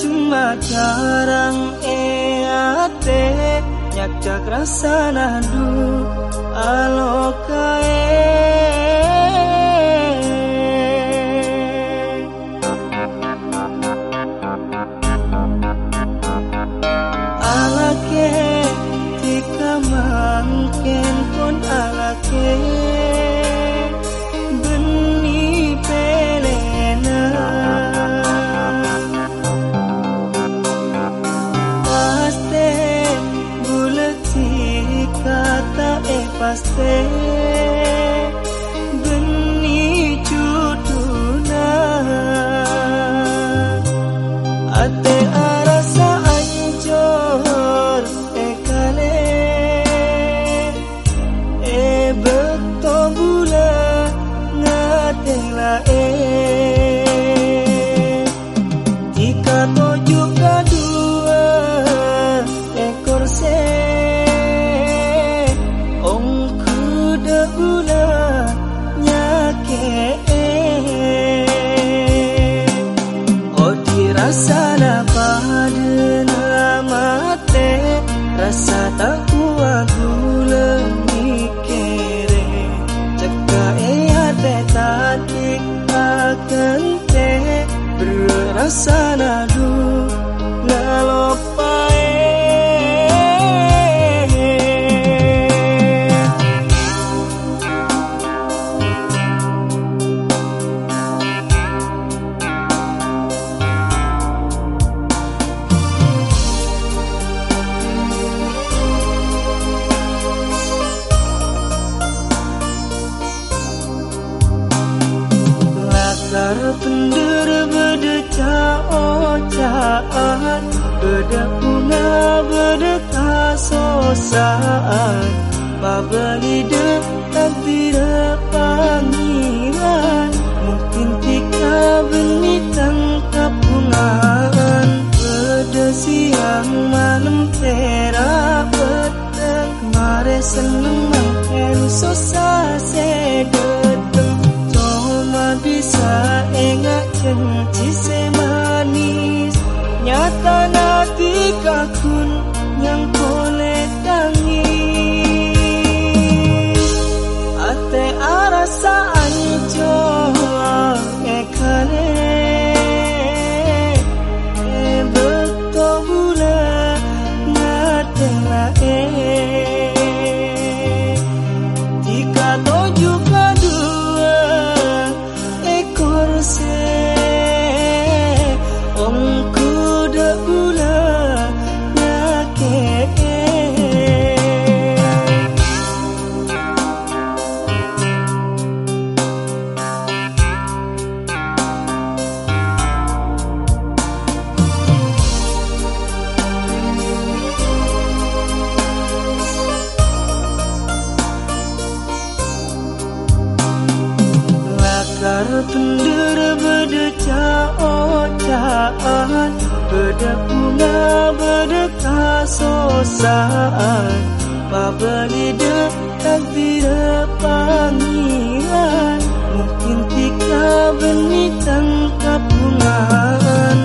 cuma jarang eate nyak cak rasa nadu alokae Berasa nadu Pendera berdeca ocaan Beda bunga berdeka sosaan Pabali dekat tidak panggilan Mungkin tika benih tangkap bungaan Pada siang malam tera petang Kemarin seneng makan sosa sedeteng Cuma bisa benci semanis pendera berdeca ocaan Beda bunga berdeka sosaan Pabali dekat tidak panggilan. Mungkin tika benih tangkap bungaan